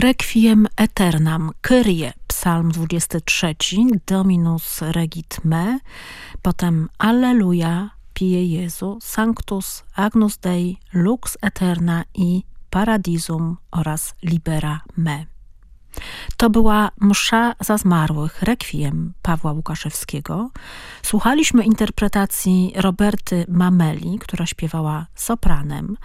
Requiem Eternam, Kyrie, psalm 23, Dominus regit me, potem Alleluja, pije Jezu, Sanctus, Agnus Dei, Lux Eterna i Paradisum oraz Libera me. To była msza za zmarłych, rekwiem Pawła Łukaszewskiego. Słuchaliśmy interpretacji Roberty Mameli, która śpiewała sopranem.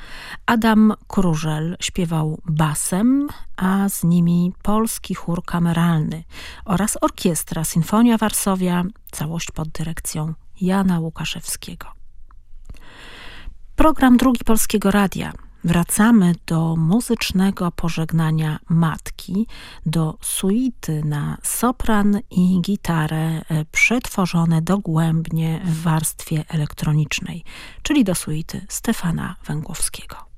Adam Krużel śpiewał basem, a z nimi polski chór kameralny oraz orkiestra Sinfonia Warszawia, całość pod dyrekcją Jana Łukaszewskiego. Program Drugi Polskiego Radia wracamy do muzycznego pożegnania matki, do suity na sopran i gitarę e, przetworzone dogłębnie w warstwie elektronicznej, czyli do suity Stefana Węgłowskiego.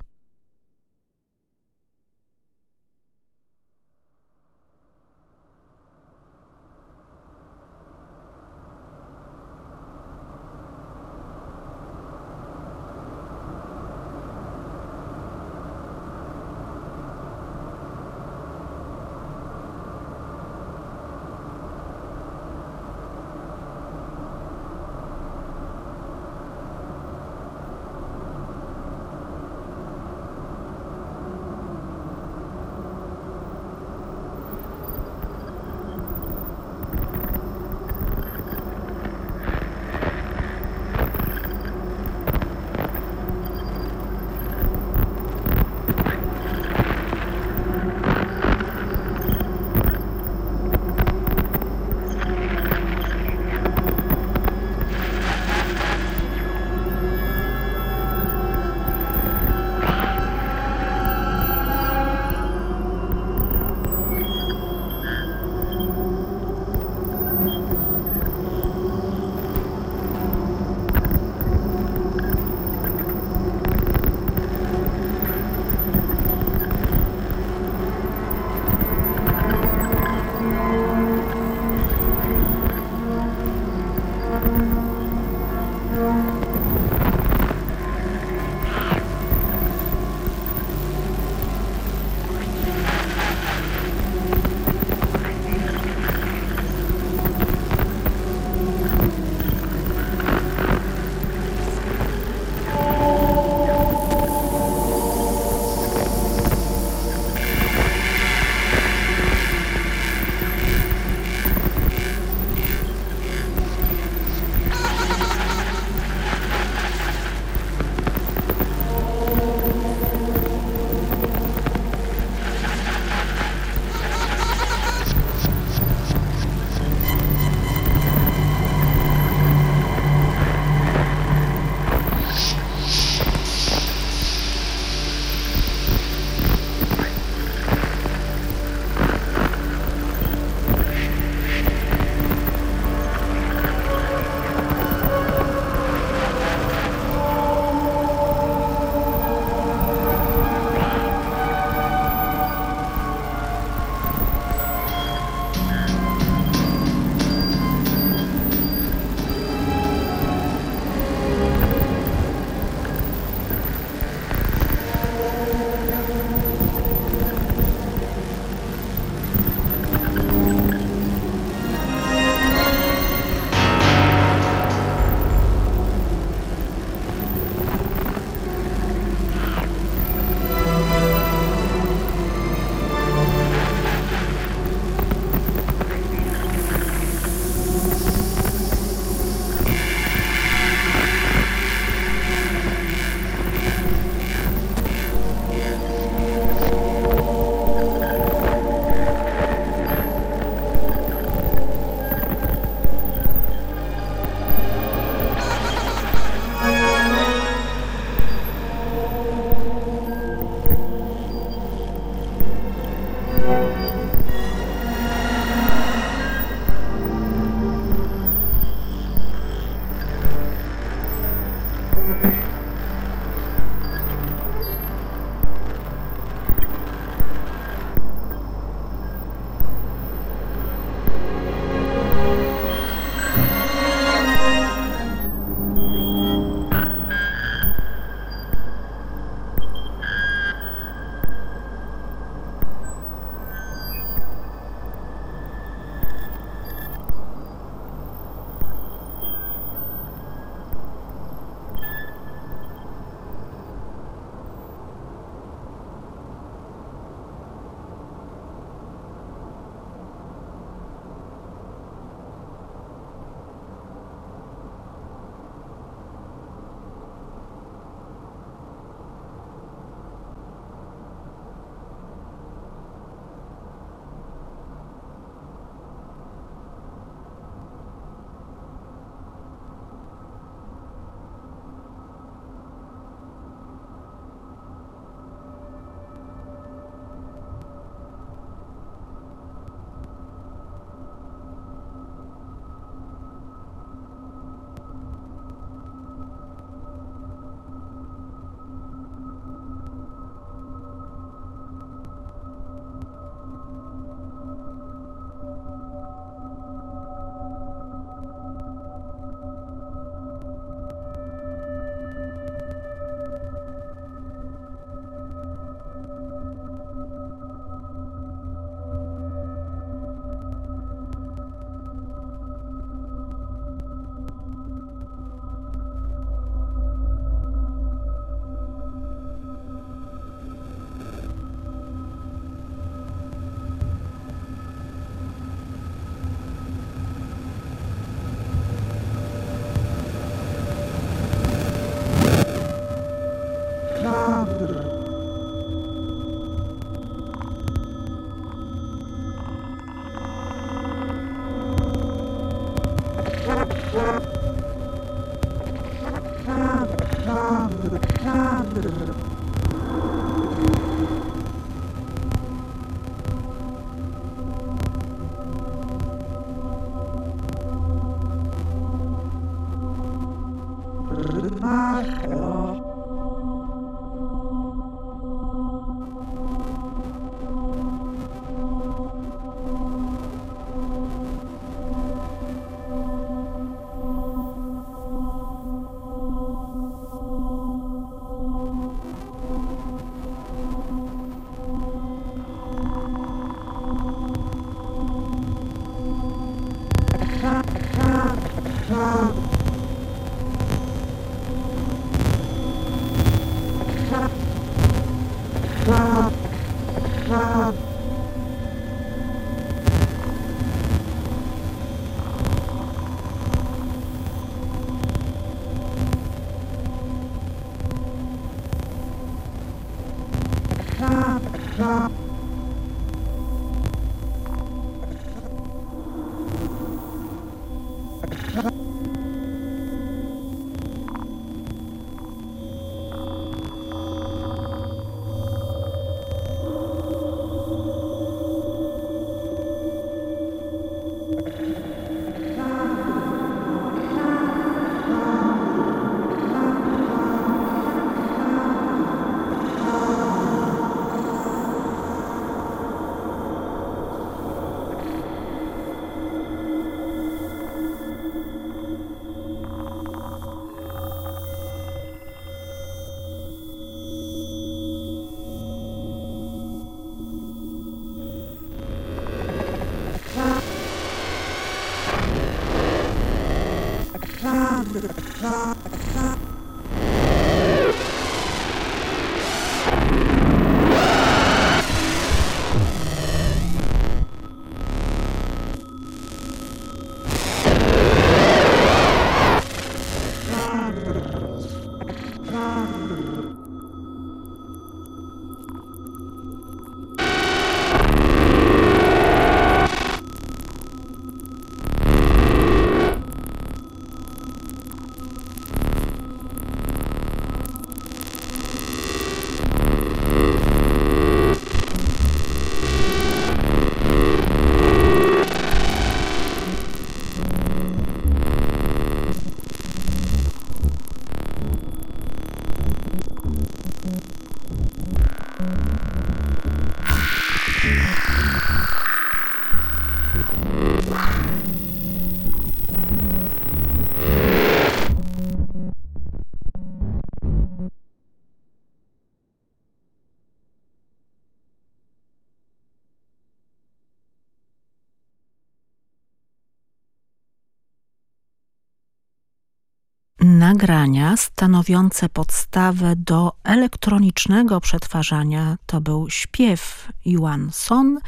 Nagrania stanowiące podstawę do elektronicznego przetwarzania to był śpiew Yuan Son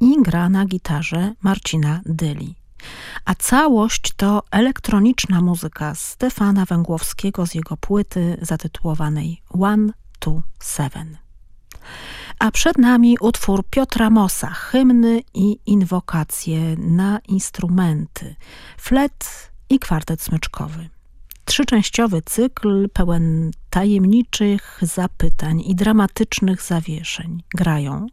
i gra na gitarze Marcina Dyli. A całość to elektroniczna muzyka Stefana Węgłowskiego z jego płyty zatytułowanej One, Two, Seven. A przed nami utwór Piotra Mosa, hymny i inwokacje na instrumenty, flet i kwartet smyczkowy trzyczęściowy cykl pełen tajemniczych zapytań i dramatycznych zawieszeń. Grają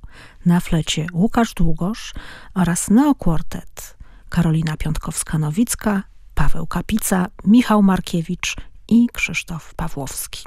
na flecie Łukasz Długosz oraz neokwartet Karolina Piątkowska-Nowicka, Paweł Kapica, Michał Markiewicz i Krzysztof Pawłowski.